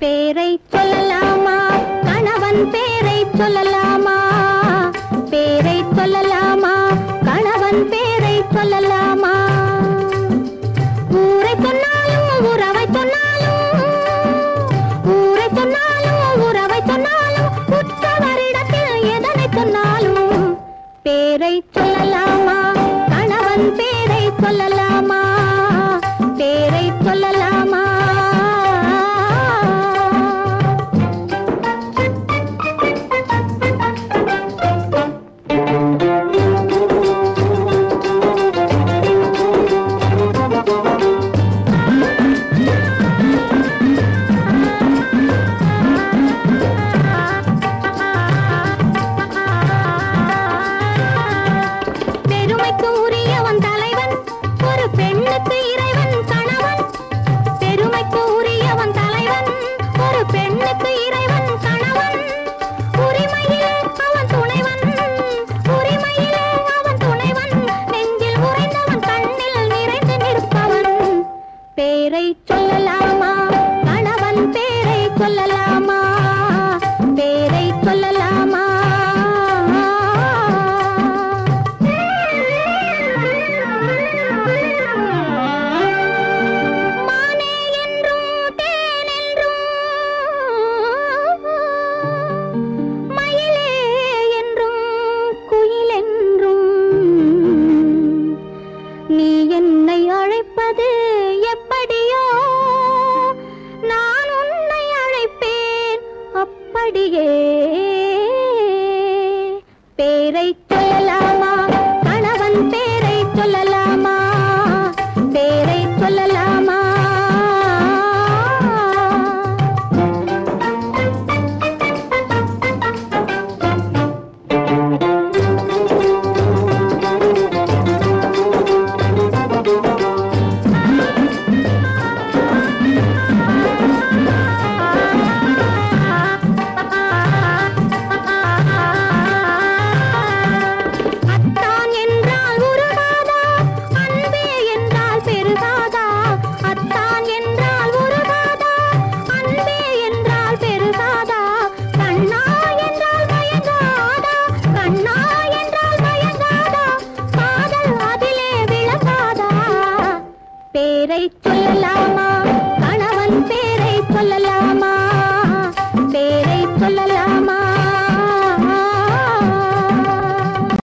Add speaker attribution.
Speaker 1: பேரை சொல்லலாமா? கணவன் பேரை சொல்லலாமா? பேரை சொல்லலாமா? கணவன் பேரை சொல்லலாமா? ஊரை சொன்னாலும் உறவை சொன்னாலும் ஊரை சொன்னாலும் உறவை சொன்னாலும் உற்றவரிடத்தில் எதனை சொன்னாலும் பேரை சொல்லலாமா? கணவன் பேரை சொல்லலாமா? உரியவன் தலைவன் ஒரு பெண்ணுக்கு இறைவன் கணவன். பெருமைக்கு உரியவன் தலைவன் ஒரு பெண்ணுக்கு இறைவன் கணவன். உரிமையிலே அவன் துணைவன் உரிமையிலே அவன் துணைவன். நெஞ்சில் உறைந்தவன் கண்ணில் நிறைந்து நிற்பவன். பேரை சொல்லலாமா? கணவன் பேரை சொல்லலாம்? அடியே. பேரை பேரை சொல்லலாமா? கணவன் பேரை சொல்லலாமா? பேரை சொல்லலாமா?